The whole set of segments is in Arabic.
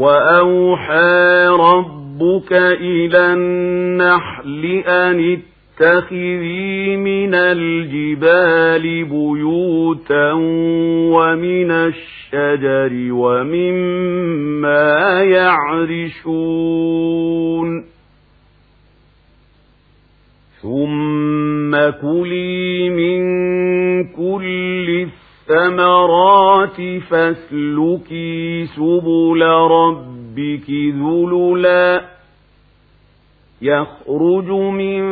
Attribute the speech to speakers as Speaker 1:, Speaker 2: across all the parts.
Speaker 1: وأوحى ربك إلى النحل أن اتخذي من الجبال بيوتا ومن الشجر ومما يعرشون ثم كلي من كل الثمرات فاسلكي سبل ربك ذللا يخرج من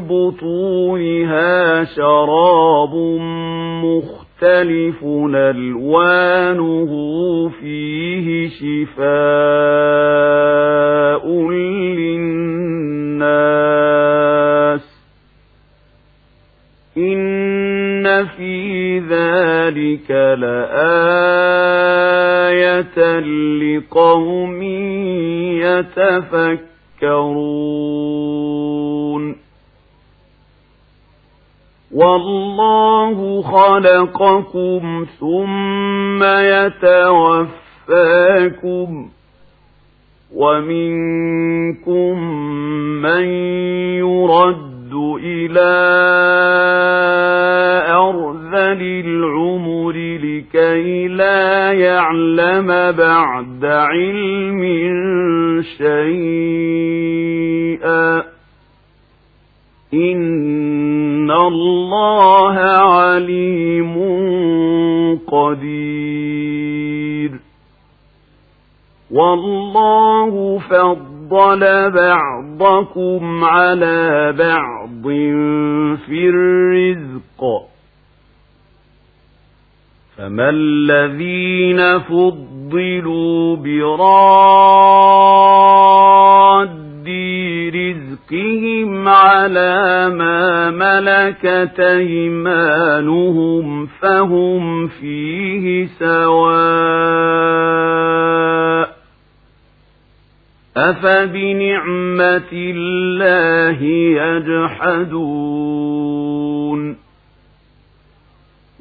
Speaker 1: بطونها شراب مختلف ألوانه فيه شفاء للناس إن في ذلك لآية لقوم يتفكرون. والله خلقكم ثم يتوفاكم ومنكم من يرد إلى أرذل بعد علم شيئا. إن الله عليم قدير. والله فضل بعضكم على بعض في الرزق. فما الذين فضلوا براد رزقهم على ما ملكت ايمانهم فهم فيه سواء افبنعمه الله يجحدون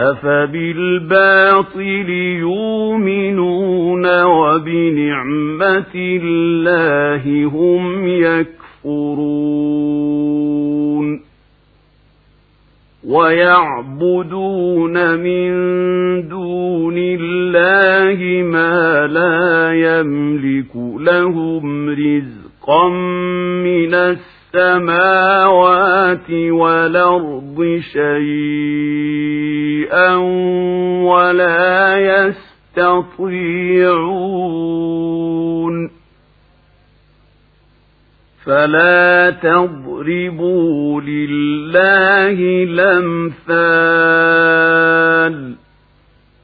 Speaker 1: أفبالباطل يؤمنون وبنعمة الله هم يكفرون ويعبدون من دون الله ما لا يملك لهم رزقا السماوات والأرض شيئا ولا يستطيعون. فلا تضربوا لله الأمثال.